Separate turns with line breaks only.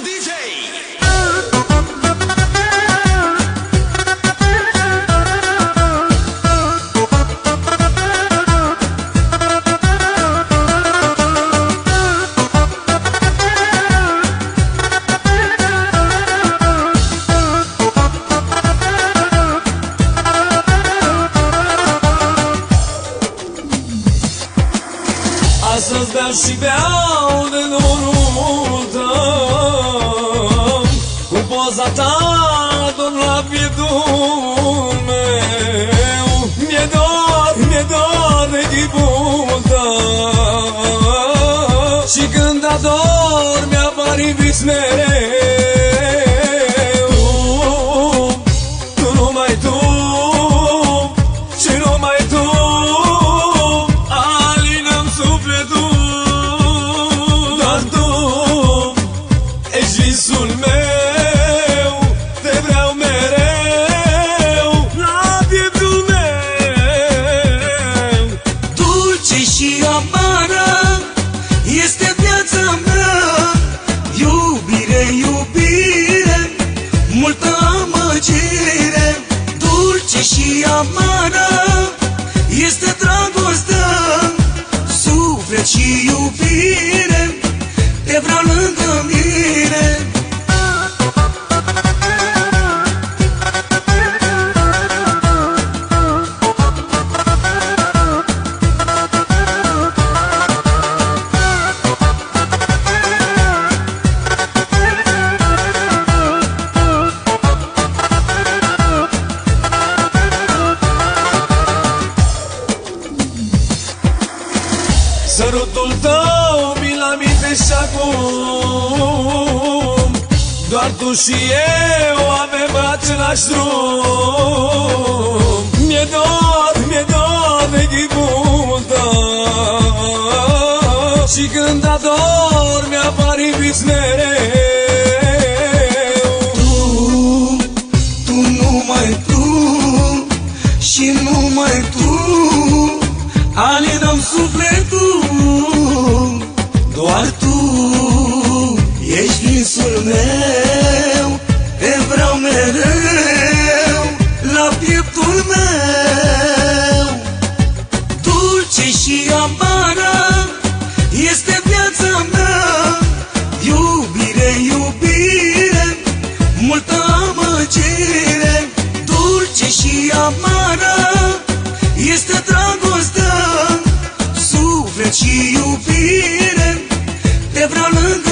dice
Astăzi beau și beau de dorul tău Cu poza ta dorm la pieptul meu Mi-e dor, mi-e dor de chipul tău Și când ador mi-apar în vis mereu
și amară este viața mea. Iubire, iubire, multă amăgire. Dulce și amară este dragostea. Suflet și iubire, te vreau lângă mine
Sărutul tău mi-l amintești acum. Doar tu și eu avem același drum. Mi-e dor, mi-e dor de chipul tău Și când ador mi-apar în vis mereu.
Tu, tu numai tu și numai tu. Alinăm sufletul doar tu ești visul meu Te vreau mereu la pieptul meu. Dulce și amară este viața mea Iubire, iubire, multă amăgire. Dulce și amară este dragostea Suflet și iubire. varlığın